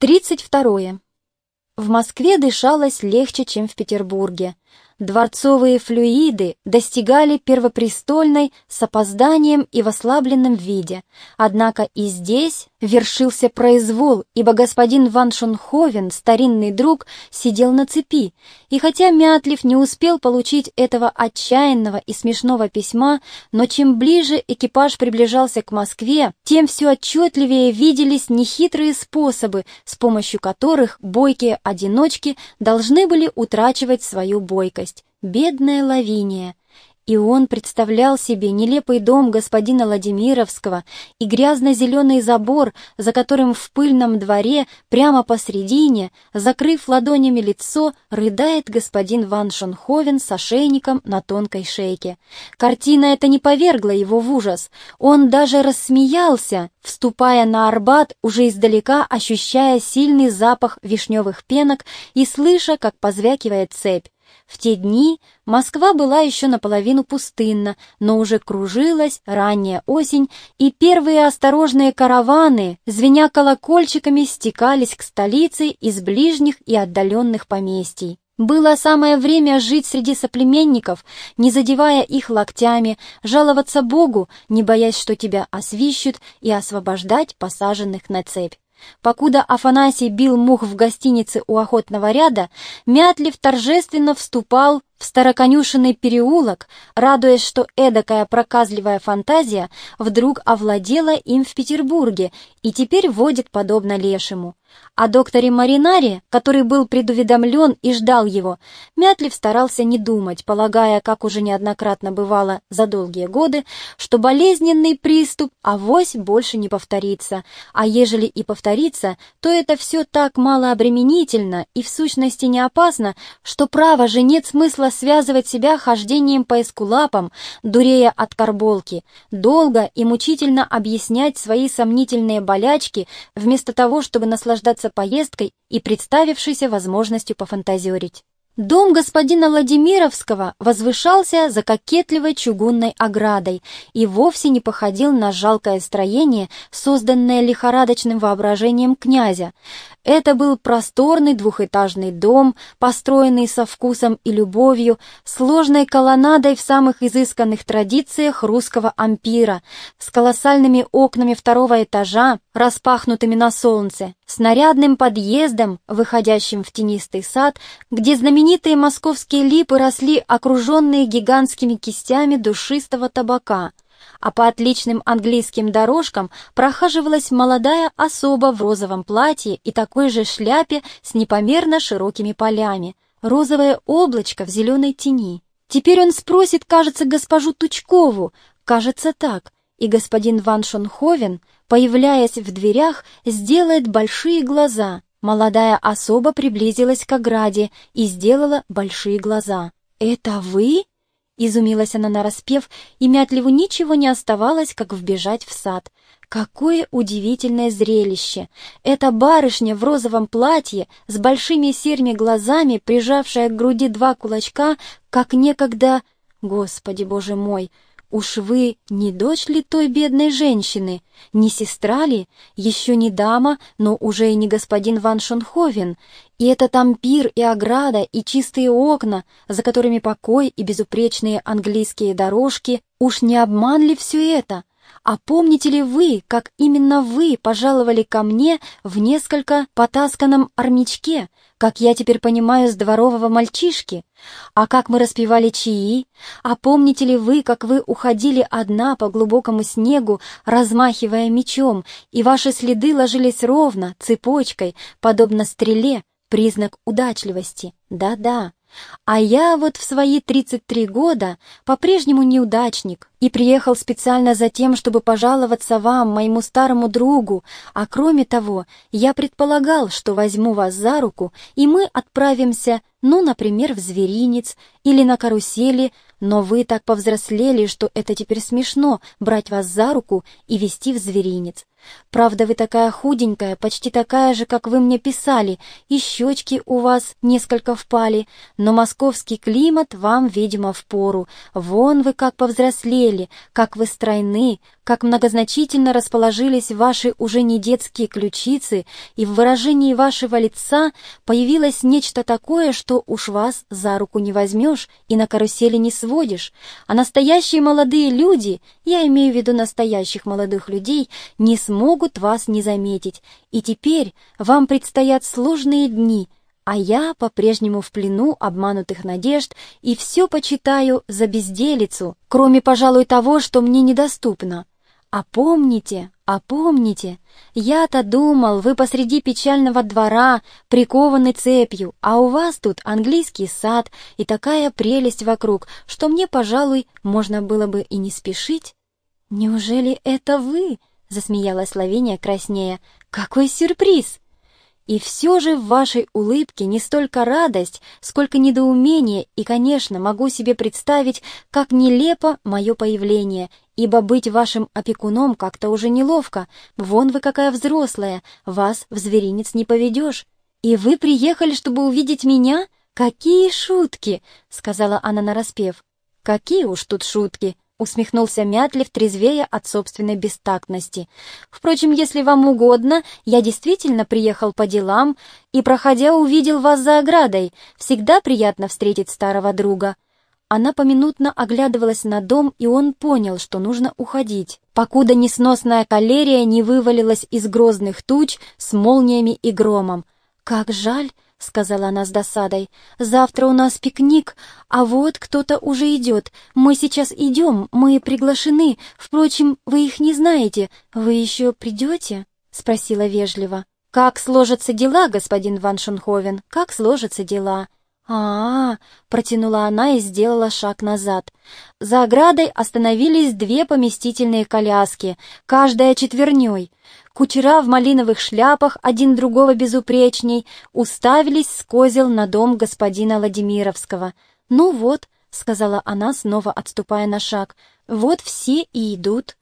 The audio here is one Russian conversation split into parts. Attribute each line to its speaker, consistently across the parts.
Speaker 1: 32. В Москве дышалось легче, чем в Петербурге. Дворцовые флюиды достигали первопрестольной с опозданием и в ослабленном виде. Однако и здесь вершился произвол, ибо господин Ван Шонховен, старинный друг, сидел на цепи, и хотя Мятлив не успел получить этого отчаянного и смешного письма, но чем ближе экипаж приближался к Москве, тем все отчетливее виделись нехитрые способы, с помощью которых бойкие одиночки должны были утрачивать свою бойкость бедная Лавиния, и он представлял себе нелепый дом господина Владимировского и грязно-зеленый забор, за которым в пыльном дворе, прямо посредине, закрыв ладонями лицо, рыдает господин Ван Шонховен с ошейником на тонкой шейке. Картина эта не повергла его в ужас. Он даже рассмеялся, вступая на Арбат, уже издалека ощущая сильный запах вишневых пенок и слыша, как позвякивает цепь. В те дни Москва была еще наполовину пустынна, но уже кружилась ранняя осень, и первые осторожные караваны, звеня колокольчиками, стекались к столице из ближних и отдаленных поместий. Было самое время жить среди соплеменников, не задевая их локтями, жаловаться Богу, не боясь, что тебя освищут, и освобождать посаженных на цепь. Покуда Афанасий бил мух в гостинице у охотного ряда, Мятлив торжественно вступал в староконюшенный переулок, радуясь, что эдакая проказливая фантазия вдруг овладела им в Петербурге и теперь водит подобно лешему. О докторе Маринаре, который был предуведомлен и ждал его, Мятлив старался не думать, полагая, как уже неоднократно бывало за долгие годы, что болезненный приступ авось больше не повторится, а ежели и повторится, то это все так малообременительно и в сущности не опасно, что право же нет смысла связывать себя хождением по эскулапам, дурея от карболки, долго и мучительно объяснять свои сомнительные болячки, вместо того, чтобы наслаждаться поездкой и представившейся возможностью пофантазерить. Дом господина Владимировского возвышался за кокетливой чугунной оградой и вовсе не походил на жалкое строение, созданное лихорадочным воображением князя. Это был просторный двухэтажный дом, построенный со вкусом и любовью, сложной колоннадой в самых изысканных традициях русского ампира, с колоссальными окнами второго этажа, распахнутыми на солнце, с нарядным подъездом, выходящим в тенистый сад, где знаменитые московские липы росли окруженные гигантскими кистями душистого табака — а по отличным английским дорожкам прохаживалась молодая особа в розовом платье и такой же шляпе с непомерно широкими полями, розовое облачко в зеленой тени. Теперь он спросит, кажется, госпожу Тучкову, кажется так, и господин Ван Шонховен, появляясь в дверях, сделает большие глаза. Молодая особа приблизилась к ограде и сделала большие глаза. «Это вы?» Изумилась она нараспев, и Мятливу ничего не оставалось, как вбежать в сад. Какое удивительное зрелище! Эта барышня в розовом платье, с большими серыми глазами, прижавшая к груди два кулачка, как некогда... Господи, боже мой! Уж вы не дочь ли той бедной женщины, не сестра ли, еще не дама, но уже и не господин Ван Шонховен, и этот ампир и ограда, и чистые окна, за которыми покой и безупречные английские дорожки, уж не обман ли все это? А помните ли вы, как именно вы пожаловали ко мне в несколько потасканном армячке, как я теперь понимаю, с дворового мальчишки? А как мы распевали чаи? А помните ли вы, как вы уходили одна по глубокому снегу, размахивая мечом, и ваши следы ложились ровно, цепочкой, подобно стреле, признак удачливости? Да-да. А я вот в свои 33 года по-прежнему неудачник и приехал специально за тем, чтобы пожаловаться вам, моему старому другу, а кроме того, я предполагал, что возьму вас за руку, и мы отправимся, ну, например, в зверинец или на карусели, но вы так повзрослели, что это теперь смешно брать вас за руку и вести в зверинец. Правда, вы такая худенькая, почти такая же, как вы мне писали, и щечки у вас несколько впали, но московский климат вам, видимо, впору. Вон вы как повзрослели, посидели, как вы стройны, как многозначительно расположились ваши уже не детские ключицы, и в выражении вашего лица появилось нечто такое, что уж вас за руку не возьмешь и на карусели не сводишь, а настоящие молодые люди, я имею в виду настоящих молодых людей, не смогут вас не заметить, и теперь вам предстоят сложные дни — а я по-прежнему в плену обманутых надежд и все почитаю за безделицу, кроме, пожалуй, того, что мне недоступно. А помните, а помните, я-то думал, вы посреди печального двора, прикованы цепью, а у вас тут английский сад и такая прелесть вокруг, что мне, пожалуй, можно было бы и не спешить. Неужели это вы? — засмеялась Лавиния краснея. «Какой сюрприз!» И все же в вашей улыбке не столько радость, сколько недоумение, и, конечно, могу себе представить, как нелепо мое появление, ибо быть вашим опекуном как-то уже неловко. Вон вы какая взрослая, вас в зверинец не поведешь. И вы приехали, чтобы увидеть меня? Какие шутки!» — сказала она нараспев. «Какие уж тут шутки!» Усмехнулся Мятлев, трезвея от собственной бестактности. «Впрочем, если вам угодно, я действительно приехал по делам и, проходя, увидел вас за оградой. Всегда приятно встретить старого друга». Она поминутно оглядывалась на дом, и он понял, что нужно уходить, покуда несносная калерия не вывалилась из грозных туч с молниями и громом. «Как жаль!» — сказала она с досадой. «Завтра у нас пикник, а вот кто-то уже идет. Мы сейчас идем, мы приглашены. Впрочем, вы их не знаете. Вы еще придете?» — спросила вежливо. «Как сложатся дела, господин Ван Шунховен? Как сложатся дела?» а, -а, -а протянула она и сделала шаг назад. За оградой остановились две поместительные коляски, каждая четверней. Кучера в малиновых шляпах, один другого безупречней, уставились с козел на дом господина Владимировского. «Ну вот», — сказала она, снова отступая на шаг, — «вот все и идут».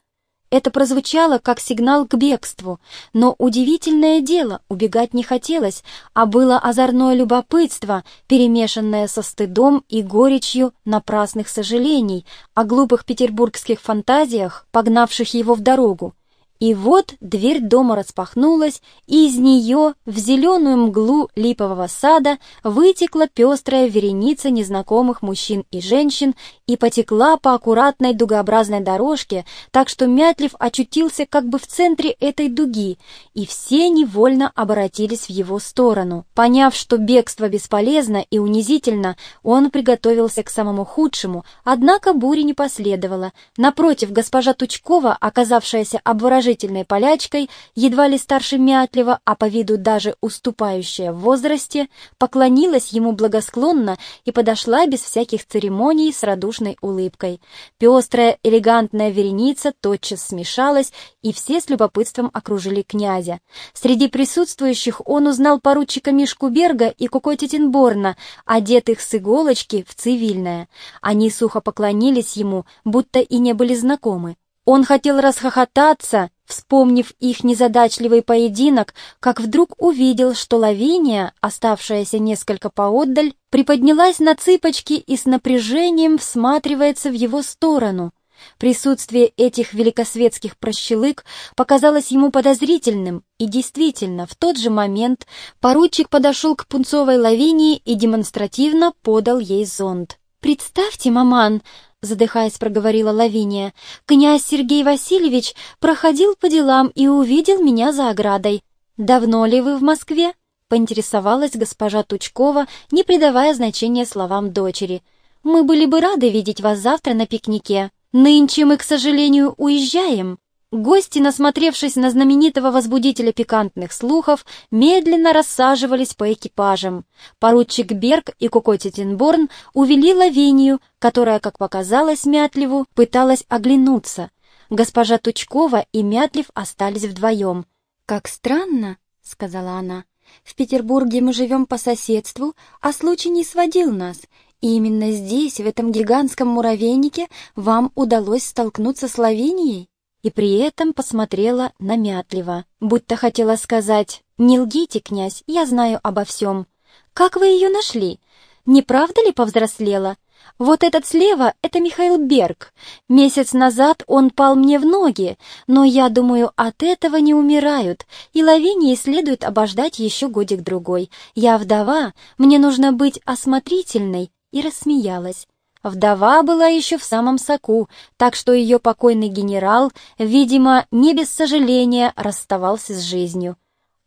Speaker 1: Это прозвучало как сигнал к бегству, но удивительное дело, убегать не хотелось, а было озорное любопытство, перемешанное со стыдом и горечью напрасных сожалений о глупых петербургских фантазиях, погнавших его в дорогу. И вот дверь дома распахнулась, и из нее в зеленую мглу липового сада вытекла пестрая вереница незнакомых мужчин и женщин и потекла по аккуратной дугообразной дорожке, так что Мятлев очутился как бы в центре этой дуги, и все невольно обратились в его сторону. Поняв, что бегство бесполезно и унизительно, он приготовился к самому худшему, однако бури не последовало. Напротив, госпожа Тучкова, оказавшаяся обворожительной, положительной полячкой, едва ли старше Мятлева, а по виду даже уступающая в возрасте, поклонилась ему благосклонно и подошла без всяких церемоний с радушной улыбкой. Пестрая, элегантная вереница тотчас смешалась, и все с любопытством окружили князя. Среди присутствующих он узнал поручика Мишку Берга и Куко Тетенборна, одетых с иголочки в цивильное. Они сухо поклонились ему, будто и не были знакомы. Он хотел расхохотаться, вспомнив их незадачливый поединок, как вдруг увидел, что Лавиния, оставшаяся несколько поотдаль, приподнялась на цыпочки и с напряжением всматривается в его сторону. Присутствие этих великосветских прощелык показалось ему подозрительным, и действительно, в тот же момент поручик подошел к пунцовой Лавинии и демонстративно подал ей зонт. «Представьте, маман!» — задыхаясь, проговорила Лавиния. «Князь Сергей Васильевич проходил по делам и увидел меня за оградой. Давно ли вы в Москве?» — поинтересовалась госпожа Тучкова, не придавая значения словам дочери. «Мы были бы рады видеть вас завтра на пикнике. Нынче мы, к сожалению, уезжаем». Гости, насмотревшись на знаменитого возбудителя пикантных слухов, медленно рассаживались по экипажам. Поручик Берг и Кукоти Тинборн увели Лавинию, которая, как показалось Мятлеву, пыталась оглянуться. Госпожа Тучкова и Мятлев остались вдвоем. «Как странно», — сказала она. «В Петербурге мы живем по соседству, а случай не сводил нас, и именно здесь, в этом гигантском муравейнике, вам удалось столкнуться с Лавинией?» И при этом посмотрела намятливо, будто хотела сказать «Не лгите, князь, я знаю обо всем». «Как вы ее нашли? Не правда ли повзрослела? Вот этот слева — это Михаил Берг. Месяц назад он пал мне в ноги, но я думаю, от этого не умирают, и Лавинии следует обождать еще годик-другой. Я вдова, мне нужно быть осмотрительной, и рассмеялась. Вдова была еще в самом соку, так что ее покойный генерал, видимо, не без сожаления расставался с жизнью.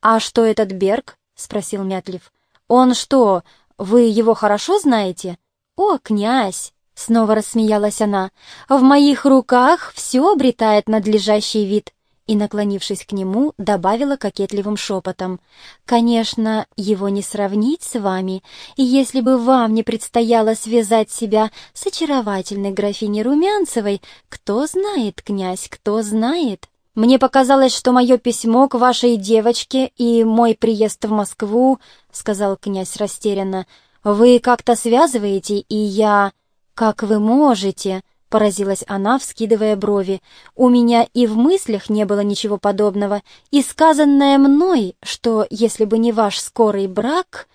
Speaker 1: «А что этот Берг?» — спросил Мятлив. «Он что, вы его хорошо знаете?» «О, князь!» — снова рассмеялась она. «В моих руках все обретает надлежащий вид» и, наклонившись к нему, добавила кокетливым шепотом. «Конечно, его не сравнить с вами, и если бы вам не предстояло связать себя с очаровательной графиней Румянцевой, кто знает, князь, кто знает?» «Мне показалось, что мое письмо к вашей девочке и мой приезд в Москву, — сказал князь растерянно, — «Вы как-то связываете, и я...» «Как вы можете?» — поразилась она, вскидывая брови. «У меня и в мыслях не было ничего подобного, и сказанное мной, что если бы не ваш скорый брак,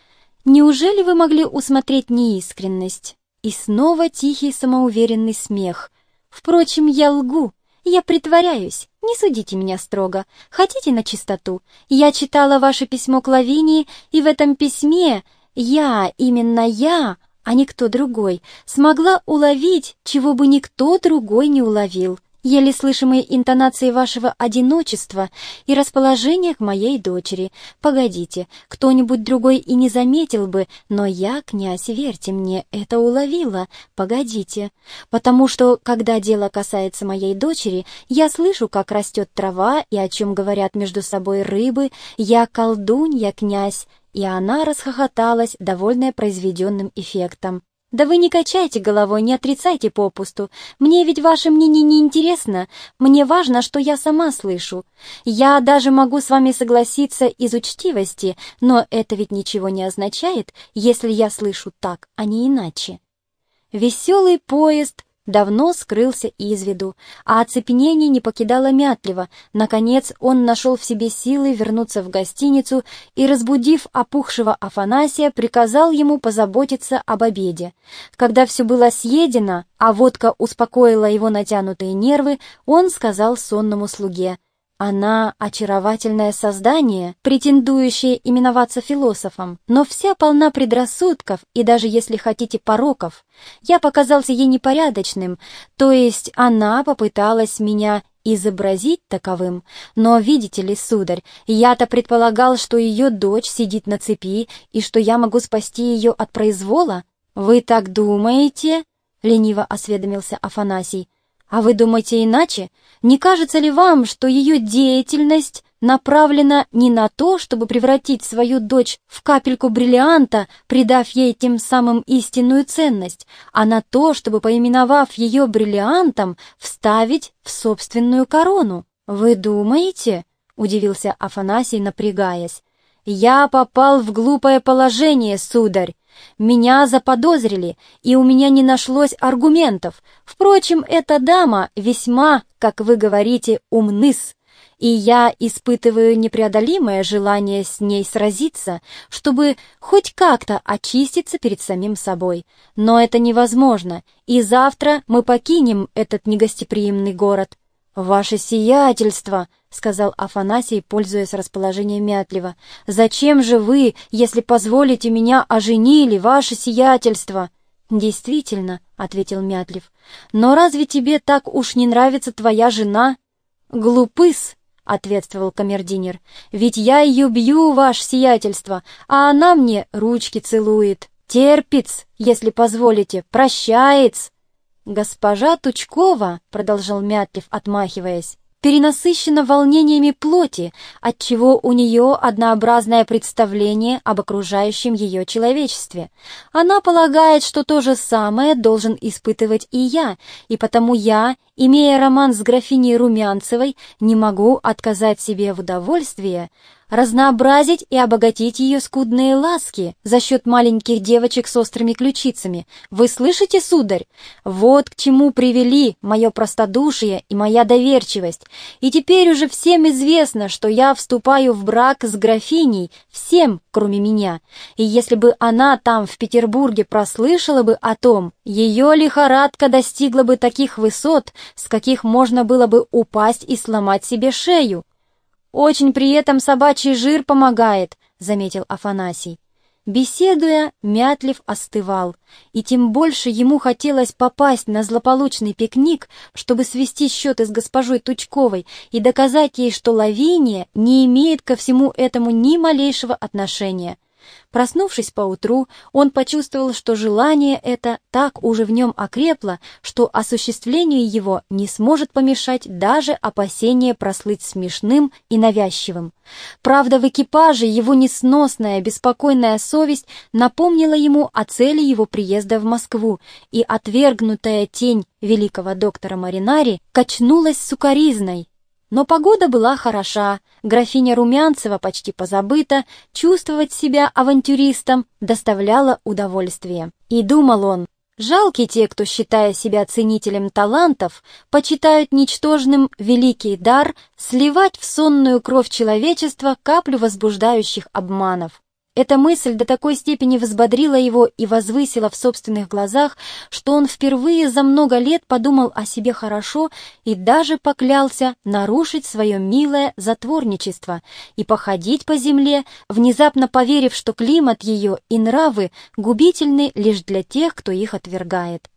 Speaker 1: неужели вы могли усмотреть неискренность?» И снова тихий самоуверенный смех. «Впрочем, я лгу, я притворяюсь, не судите меня строго. Хотите на чистоту? Я читала ваше письмо к Лавинии, и в этом письме я, именно я, а не кто другой, смогла уловить, чего бы никто другой не уловил, еле слышимые интонации вашего одиночества и расположение к моей дочери. Погодите, кто-нибудь другой и не заметил бы, но я, князь, верьте мне, это уловила. Погодите, потому что, когда дело касается моей дочери, я слышу, как растет трава и о чем говорят между собой рыбы. Я колдунья, князь, и она расхохоталась, довольная произведенным эффектом. «Да вы не качайте головой, не отрицайте попусту. Мне ведь ваше мнение не интересно. Мне важно, что я сама слышу. Я даже могу с вами согласиться из учтивости, но это ведь ничего не означает, если я слышу так, а не иначе». Веселый поезд давно скрылся из виду, а оцепенение не покидало Мятлева. Наконец он нашел в себе силы вернуться в гостиницу и, разбудив опухшего Афанасия, приказал ему позаботиться об обеде. Когда все было съедено, а водка успокоила его натянутые нервы, он сказал сонному слуге — она очаровательное создание, претендующее именоваться философом, но вся полна предрассудков и даже, если хотите, пороков. Я показался ей непорядочным, то есть она попыталась меня изобразить таковым. Но, видите ли, сударь, я-то предполагал, что ее дочь сидит на цепи и что я могу спасти ее от произвола. Вы так думаете? — лениво осведомился Афанасий. А вы думаете иначе? Не кажется ли вам, что ее деятельность направлена не на то, чтобы превратить свою дочь в капельку бриллианта, придав ей тем самым истинную ценность, а на то, чтобы, поименовав ее бриллиантом, вставить в собственную корону? Вы думаете? — удивился Афанасий, напрягаясь. «Я попал в глупое положение, сударь. Меня заподозрили, и у меня не нашлось аргументов. Впрочем, эта дама весьма, как вы говорите, умныс, и я испытываю непреодолимое желание с ней сразиться, чтобы хоть как-то очиститься перед самим собой. Но это невозможно, и завтра мы покинем этот негостеприимный город. «Ваше сиятельство!» — сказал Афанасий, пользуясь расположением Мятлева. «Зачем же вы, если позволите меня, оженили, ваше сиятельство?» «Действительно», — ответил Мятлев. «Но разве тебе так уж не нравится твоя жена?» «Глупыс!» — ответствовал камердинер. «Ведь я ее бью, ваше сиятельство, а она мне ручки целует. Терпец, если позволите, прощается!» «Госпожа Тучкова», — продолжал Мятлев, отмахиваясь, перенасыщена волнениями плоти, отчего у нее однообразное представление об окружающем ее человечестве. Она полагает, что то же самое должен испытывать и я, и потому я, имея роман с графиней Румянцевой, не могу отказать себе в удовольствии разнообразить и обогатить ее скудные ласки за счет маленьких девочек с острыми ключицами. Вы слышите, сударь? Вот к чему привели мое простодушие и моя доверчивость. И теперь уже всем известно, что я вступаю в брак с графиней, всем, кроме меня. И если бы она там, в Петербурге, прослышала бы о том, ее лихорадка достигла бы таких высот, с каких можно было бы упасть и сломать себе шею. «Очень при этом собачий жир помогает», — заметил Афанасий. Беседуя, Мятлев остывал, и тем больше ему хотелось попасть на злополучный пикник, чтобы свести счеты с госпожой Тучковой и доказать ей, что Лавиния не имеет ко всему этому ни малейшего отношения. Проснувшись поутру, он почувствовал, что желание это так уже в нем окрепло, что осуществлению его не сможет помешать даже опасение прослыть смешным и навязчивым. Правда, в экипаже его несносная, беспокойная совесть напомнила ему о цели его приезда в Москву, и отвергнутая тень великого доктора Маринари качнулась сукоризной, но погода была хороша, графиня Румянцева почти позабыта, чувствовать себя авантюристом доставляло удовольствие. И думал он, жалки те, кто, считая себя ценителем талантов, почитают ничтожным великий дар сливать в сонную кровь человечества каплю возбуждающих обманов. Эта мысль до такой степени взбодрила его и возвысила в собственных глазах, что он впервые за много лет подумал о себе хорошо и даже поклялся нарушить свое милое затворничество и походить по земле, внезапно поверив, что климат ее и нравы губительны лишь для тех, кто их отвергает.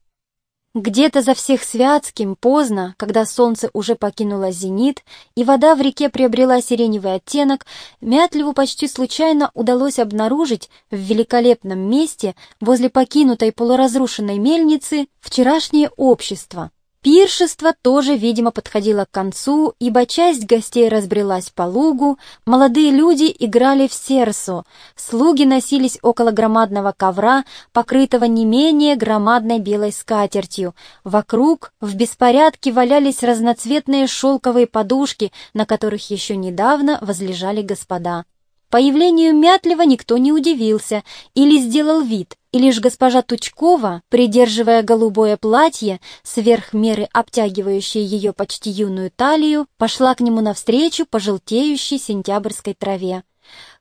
Speaker 1: Где-то за всех святским, поздно, когда солнце уже покинуло зенит, и вода в реке приобрела сиреневый оттенок, Мятлеву почти случайно удалось обнаружить в великолепном месте возле покинутой полуразрушенной мельницы вчерашнее общество — Пиршество тоже, видимо, подходило к концу, ибо часть гостей разбрелась по лугу, молодые люди играли в серсу, слуги носились около громадного ковра, покрытого не менее громадной белой скатертью. Вокруг в беспорядке валялись разноцветные шелковые подушки, на которых еще недавно возлежали господа. Появлению Мятлева никто не удивился или сделал вид, и лишь госпожа Тучкова, придерживая голубое платье, сверх меры обтягивающее ее почти юную талию, пошла к нему навстречу по желтеющей сентябрьской траве.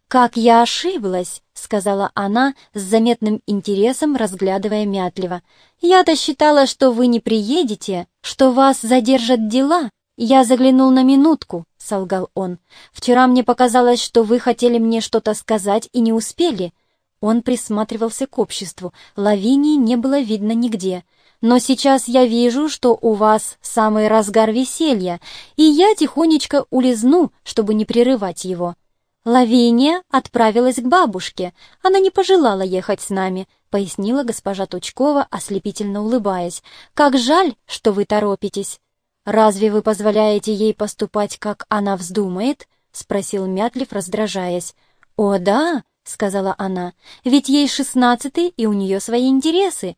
Speaker 1: «Как я ошиблась!» — сказала она с заметным интересом, разглядывая Мятлева. «Я-то считала, что вы не приедете, что вас задержат дела. Я заглянул на минутку, — солгал он. «Вчера мне показалось, что вы хотели мне что-то сказать и не успели». Он присматривался к обществу. Лавинии не было видно нигде. «Но сейчас я вижу, что у вас самый разгар веселья, и я тихонечко улизну, чтобы не прерывать его». «Лавиния отправилась к бабушке. Она не пожелала ехать с нами», — пояснила госпожа Тучкова, ослепительно улыбаясь. «Как жаль, что вы торопитесь». «Разве вы позволяете ей поступать, как она вздумает?» — спросил Мятлев, раздражаясь. «О, да!» — сказала она. «Ведь ей шестнадцатый, и у нее свои интересы».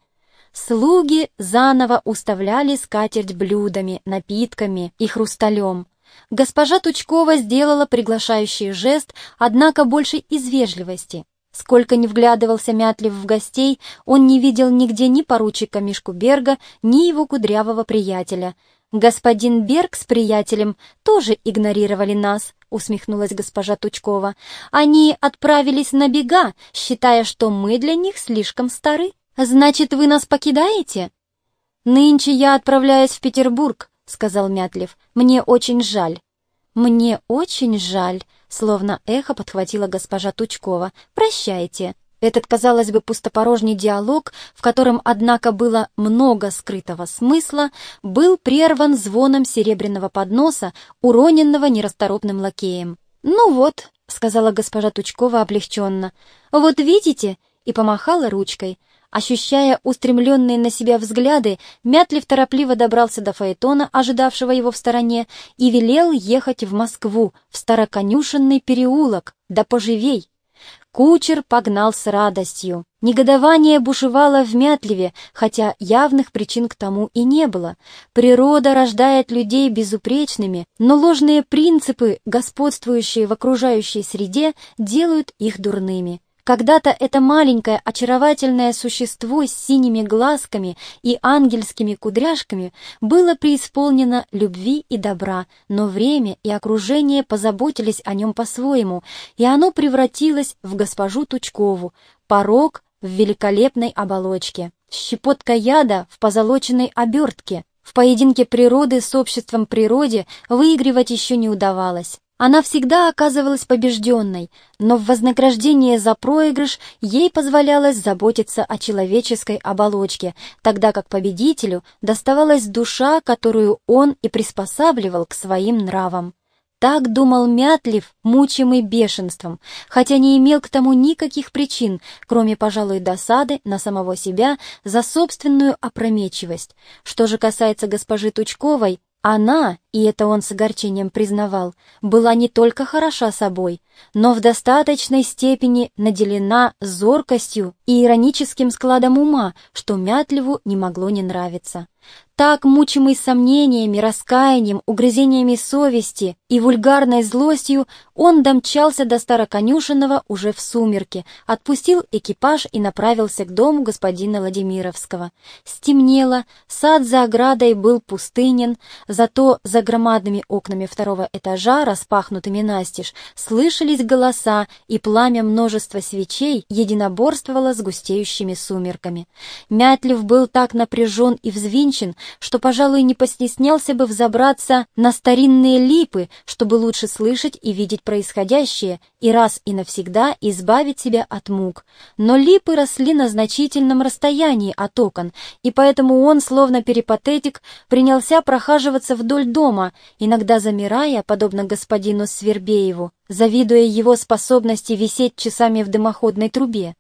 Speaker 1: Слуги заново уставляли скатерть блюдами, напитками и хрусталем. Госпожа Тучкова сделала приглашающий жест, однако больше из вежливости. Сколько ни вглядывался Мятлев в гостей, он не видел нигде ни поручика Мишку Берга, ни его кудрявого приятеля — «Господин Берг с приятелем тоже игнорировали нас», — усмехнулась госпожа Тучкова. «Они отправились на бега, считая, что мы для них слишком стары. Значит, вы нас покидаете?» «Нынче я отправляюсь в Петербург», — сказал Мятлев. «Мне очень жаль». «Мне очень жаль», — словно эхо подхватила госпожа Тучкова. «Прощайте». Этот, казалось бы, пустопорожний диалог, в котором, однако, было много скрытого смысла, был прерван звоном серебряного подноса, уроненного нерасторопным лакеем. «Ну вот», — сказала госпожа Тучкова облегченно, — «вот видите?» и помахала ручкой. Ощущая устремленные на себя взгляды, Мятлив торопливо добрался до Фаэтона, ожидавшего его в стороне, и велел ехать в Москву, в Староконюшенный переулок, да поживей. Кучер погнал с радостью. Негодование бушевало в Мятливе, хотя явных причин к тому и не было. Природа рождает людей безупречными, но ложные принципы, господствующие в окружающей среде, делают их дурными. Когда-то это маленькое очаровательное существо с синими глазками и ангельскими кудряшками было преисполнено любви и добра, но время и окружение позаботились о нем по-своему, и оно превратилось в госпожу Тучкову, порог в великолепной оболочке, щепотка яда в позолоченной обертке. В поединке природы с обществом природе выигрывать еще не удавалось. Она всегда оказывалась побежденной, но в вознаграждение за проигрыш ей позволялось заботиться о человеческой оболочке, тогда как победителю доставалась душа, которую он и приспосабливал к своим нравам. Так думал Мятлив, мучимый бешенством, хотя не имел к тому никаких причин, кроме, пожалуй, досады на самого себя за собственную опрометчивость. Что же касается госпожи Тучковой, она, и это он с огорчением признавал, была не только хороша собой, но в достаточной степени наделена зоркостью и ироническим складом ума, что Мятливу не могло не нравиться. Так, мучимый сомнениями, раскаянием, угрызениями совести и вульгарной злостью, он домчался до Староконюшенного уже в сумерки, отпустил экипаж и направился к дому господина Владимировского. Стемнело, сад за оградой был пустынен, зато за громадными окнами второго этажа, распахнутыми настежь, слышались голоса, и пламя множества свечей единоборствовало с густеющими сумерками. Мятлив был так напряжен и взвинчен, что, пожалуй, не постеснялся бы взобраться на старинные липы, чтобы лучше слышать и видеть происходящее, и раз и навсегда избавить себя от мук. Но липы росли на значительном расстоянии от окон, и поэтому он, словно перипатетик, принялся прохаживаться вдоль дома, иногда замирая, подобно господину Свербееву, завидуя его способности висеть часами в дымоходной трубе.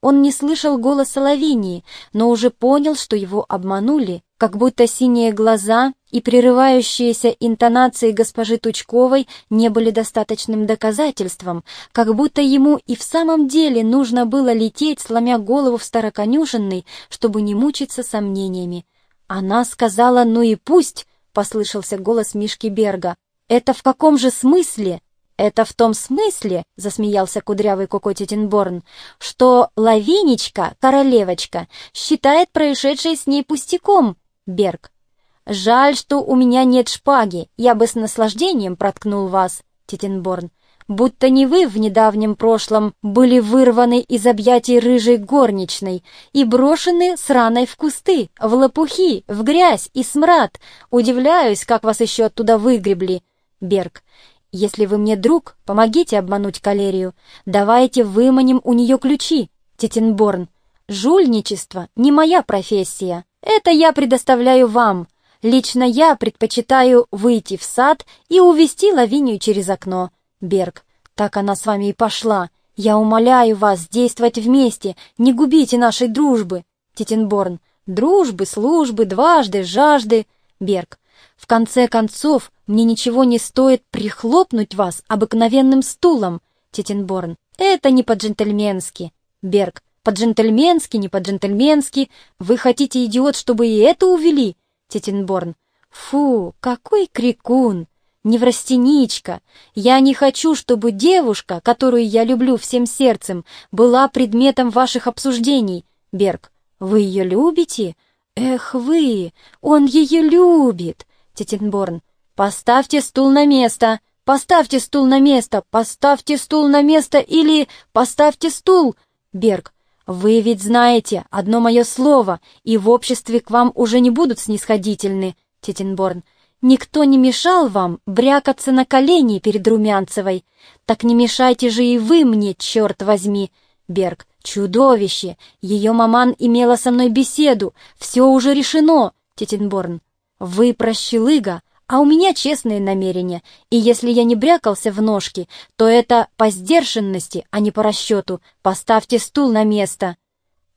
Speaker 1: Он не слышал голоса Лавинии, но уже понял, что его обманули, как будто синие глаза и прерывающиеся интонации госпожи Тучковой не были достаточным доказательством, как будто ему и в самом деле нужно было лететь, сломя голову в староконюшенный, чтобы не мучиться сомнениями. Она сказала «ну и пусть», — послышался голос Мишки Берга. «Это в каком же смысле?» «Это в том смысле, — засмеялся кудрявый Коко Тетенборн, — что Лавинечка, королевочка, считает происшедшее с ней пустяком, Берг. «Жаль, что у меня нет шпаги, я бы с наслаждением проткнул вас, Тетенборн. Будто не вы в недавнем прошлом были вырваны из объятий рыжей горничной и брошены с раной в кусты, в лопухи, в грязь и смрад. Удивляюсь, как вас еще оттуда выгребли. Берг, если вы мне друг, помогите обмануть калерию. Давайте выманим у нее ключи, Тетенборн. Жульничество не моя профессия. Это я предоставляю вам. Лично я предпочитаю выйти в сад и увести Лавинию через окно. Берг, так она с вами и пошла. Я умоляю вас действовать вместе, не губите нашей дружбы. Титенборн, дружбы, службы, дважды, жажды. Берг, в конце концов, мне ничего не стоит прихлопнуть вас обыкновенным стулом. Титенборн, это не по-джентльменски. Берг, по-джентльменски, не по-джентльменски. Вы хотите, идиот, чтобы и это увели? Тетенборн. Фу, какой крикун! Неврастеничка! Я не хочу, чтобы девушка, которую я люблю всем сердцем, была предметом ваших обсуждений. Берг. Вы ее любите? Эх вы! Он ее любит! Тетенборн. Поставьте стул на место! Поставьте стул на место! Поставьте стул на место или поставьте стул! Берг. «Вы ведь знаете, одно мое слово, и в обществе к вам уже не будут снисходительны, Тетенборн. Никто не мешал вам брякаться на колени перед Румянцевой. Так не мешайте же и вы мне, черт возьми!» Берг. «Чудовище! Ее маман имела со мной беседу. Все уже решено!» Тетенборн. «Вы прощелыга, а у меня честные намерения, и если я не брякался в ножки, то это по сдержанности, а не по расчету. Поставьте стул на место».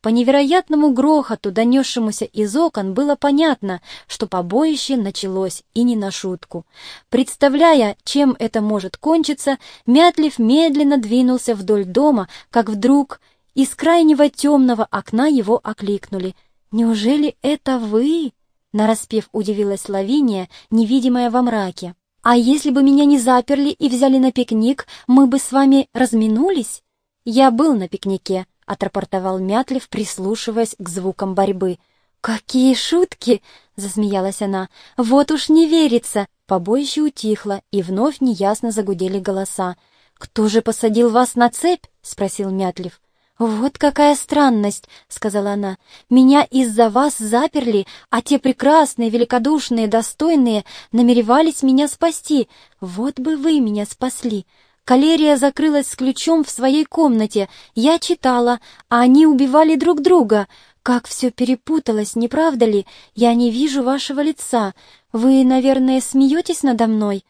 Speaker 1: По невероятному грохоту, донесшемуся из окон, было понятно, что побоище началось и не на шутку. Представляя, чем это может кончиться, Мятлив медленно двинулся вдоль дома, как вдруг из крайнего темного окна его окликнули. «Неужели это вы?» — нараспев удивилась Лавиния, невидимая во мраке. «А если бы меня не заперли и взяли на пикник, мы бы с вами разминулись?» «Я был на пикнике», — отрапортовал Мятлев, прислушиваясь к звукам борьбы. «Какие шутки!» — засмеялась она. «Вот уж не верится!» Побоище утихло, и вновь неясно загудели голоса. «Кто же посадил вас на цепь?» — спросил Мятлев. «Вот какая странность!» — сказала она. «Меня из-за вас заперли, а те прекрасные, великодушные, достойные намеревались меня спасти. Вот бы вы меня спасли!» Калерия закрылась с ключом в своей комнате. Я читала, а они убивали друг друга. Как все перепуталось, не правда ли? Я не вижу вашего лица. Вы, наверное, смеетесь надо мной?»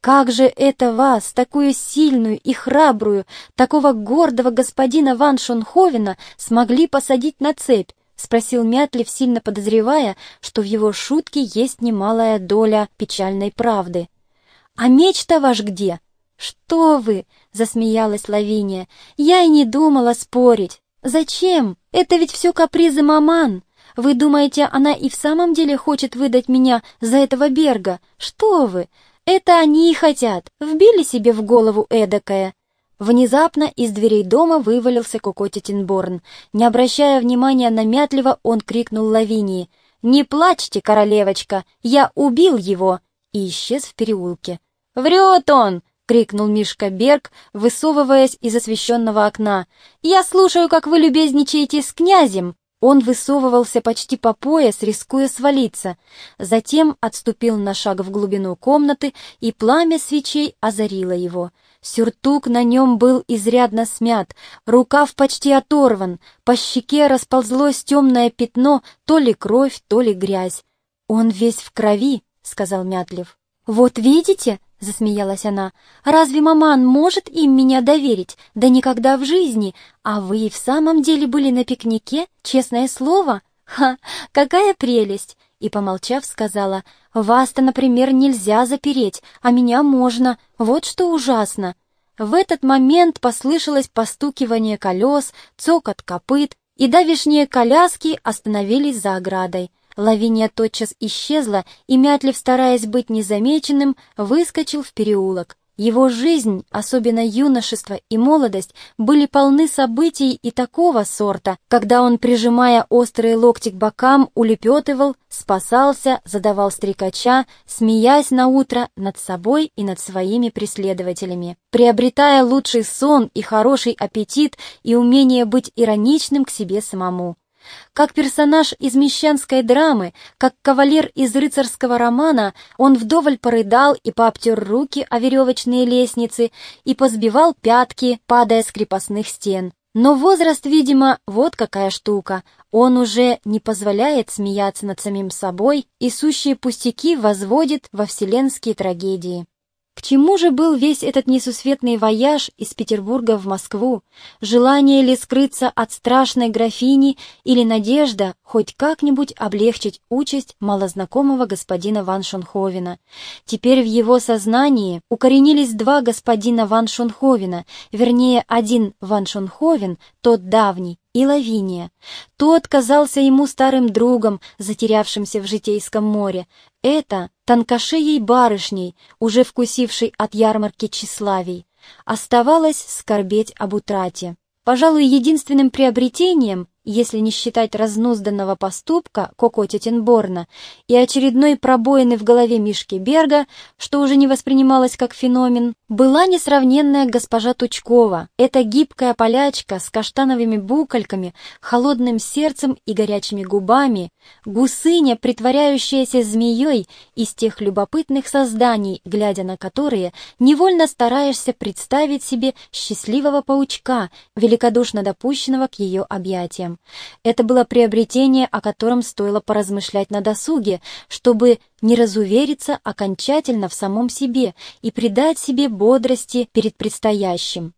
Speaker 1: Как же это вас, такую сильную и храбрую, такого гордого господина Ван Шонховена, смогли посадить на цепь? — спросил Мятлев, сильно подозревая, что в его шутке есть немалая доля печальной правды. «А меч-то ваш где?» «Что вы!» — засмеялась Лавиния. «Я и не думала спорить. Зачем? Это ведь все капризы маман. Вы думаете, она и в самом деле хочет выдать меня за этого Берга? Что вы! Это они и хотят, вбили себе в голову эдакое». Внезапно из дверей дома вывалился Коко Тинборн. Не обращая внимания на Мятлева, он крикнул Лавинии. «Не плачьте, королевочка, я убил его!» и исчез в переулке. «Врет он!» крикнул Мишка Берг, высовываясь из освещенного окна. «Я слушаю, как вы любезничаете с князем!» Он высовывался почти по пояс, рискуя свалиться. Затем отступил на шаг в глубину комнаты, и пламя свечей озарило его. Сюртук на нем был изрядно смят, рукав почти оторван, по щеке расползлось темное пятно, то ли кровь, то ли грязь. «Он весь в крови», — сказал Мятлев. «Вот видите?» — засмеялась она. «Разве маман может им меня доверить? Да никогда в жизни! А вы и в самом деле были на пикнике? Честное слово? Ха! Какая прелесть!» И, помолчав, сказала, «Вас-то, например, нельзя запереть, а меня можно. Вот что ужасно!» В этот момент послышалось постукивание колес, цокот копыт, и давишние коляски остановились за оградой. Лавиния тотчас исчезла, и Мятлев, стараясь быть незамеченным, выскочил в переулок. Его жизнь, особенно юношество и молодость, были полны событий и такого сорта, когда он, прижимая острые локти к бокам, улепетывал, спасался, задавал стрекача, смеясь на утро над собой и над своими преследователями, приобретая лучший сон и хороший аппетит и умение быть ироничным к себе самому. Как персонаж из мещанской драмы, как кавалер из рыцарского романа, он вдоволь порыдал и пообтер руки о веревочные лестницы и позбивал пятки, падая с крепостных стен. Но возраст, видимо, вот какая штука. Он уже не позволяет смеяться над самим собой и сущие пустяки возводит во вселенские трагедии. К чему же был весь этот несусветный вояж из Петербурга в Москву? Желание ли скрыться от страшной графини или надежда хоть как-нибудь облегчить участь малознакомого господина Ван Шонховена? Теперь в его сознании укоренились два господина Ван Шонховена, вернее, один Ван Шонховен, тот давний, и Лавиния. Тот казался ему старым другом, затерявшимся в житейском море. Это тонкошеей барышней, уже вкусившей от ярмарки тщеславий. Оставалось скорбеть об утрате. Пожалуй, единственным приобретением, если не считать разнузданного поступка Коко Тетенборна и очередной пробоины в голове Мишки Берга, что уже не воспринималось как феномен, была несравненная госпожа Тучкова. Эта гибкая полячка с каштановыми букальками, холодным сердцем и горячими губами, гусыня, притворяющаяся змеей из тех любопытных созданий, глядя на которые, невольно стараешься представить себе счастливого паучка, великодушно допущенного к ее объятиям. Это было приобретение, о котором стоило поразмышлять на досуге, чтобы не разувериться окончательно в самом себе и придать себе бодрости перед предстоящим.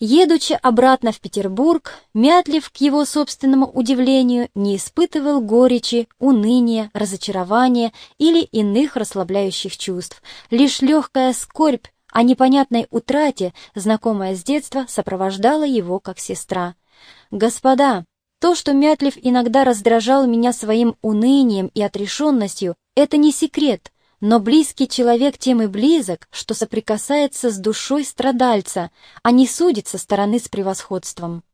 Speaker 1: Едучи обратно в Петербург, Мятлив, к его собственному удивлению, не испытывал горечи, уныния, разочарования или иных расслабляющих чувств. Лишь легкая скорбь о непонятной утрате, знакомая с детства, сопровождала его как сестра. «Господа, то, что Мятлив иногда раздражал меня своим унынием и отрешенностью, это не секрет». Но близкий человек тем и близок, что соприкасается с душой страдальца, а не судит со стороны с превосходством.